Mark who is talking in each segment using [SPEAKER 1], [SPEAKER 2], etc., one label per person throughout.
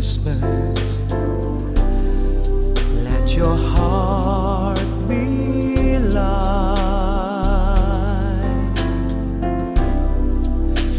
[SPEAKER 1] Christmas. Let your heart be light.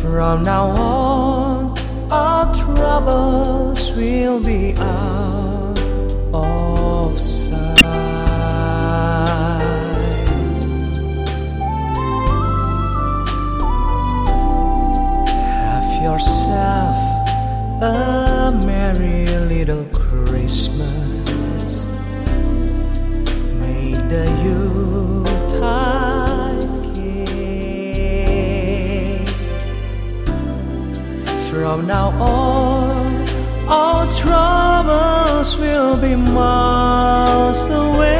[SPEAKER 1] From now on, our troubles will be out of sight. Merry little Christmas. May the Yuletide gay. From now on, all troubles will be miles away.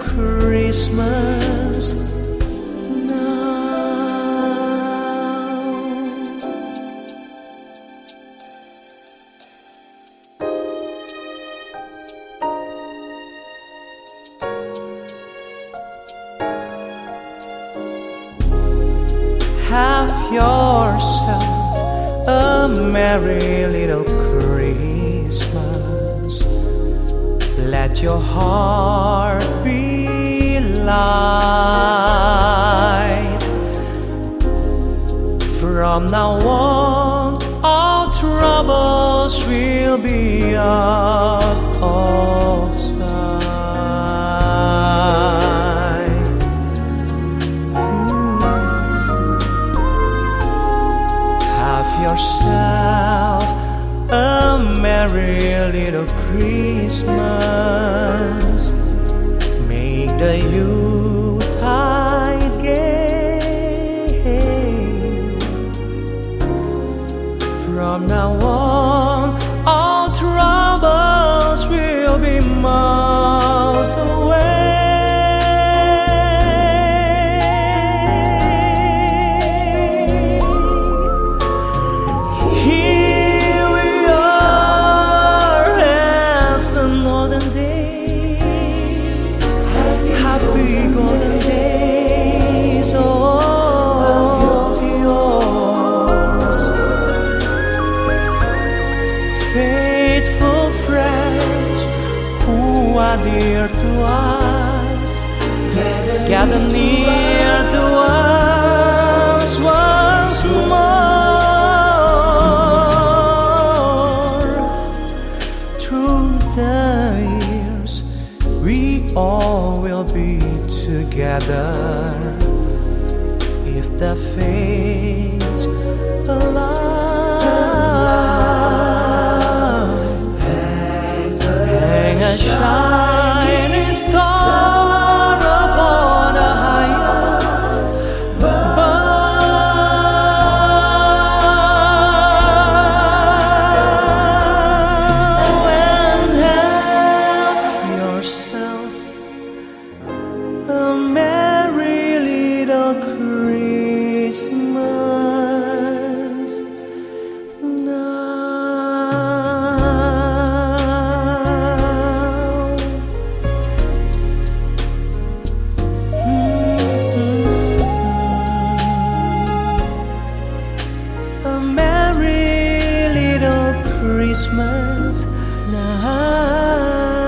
[SPEAKER 1] Christmas now. Have yourself a merry little Christmas. Let your heart be light. From now on, all troubles will be out merry Christmas. Make the Yuletide gay. From now on, all troubles will be miles away. Faithful friends who are dear to us, gather near to us once more. Through the years, we all will be together if the fates allow. 想 Now.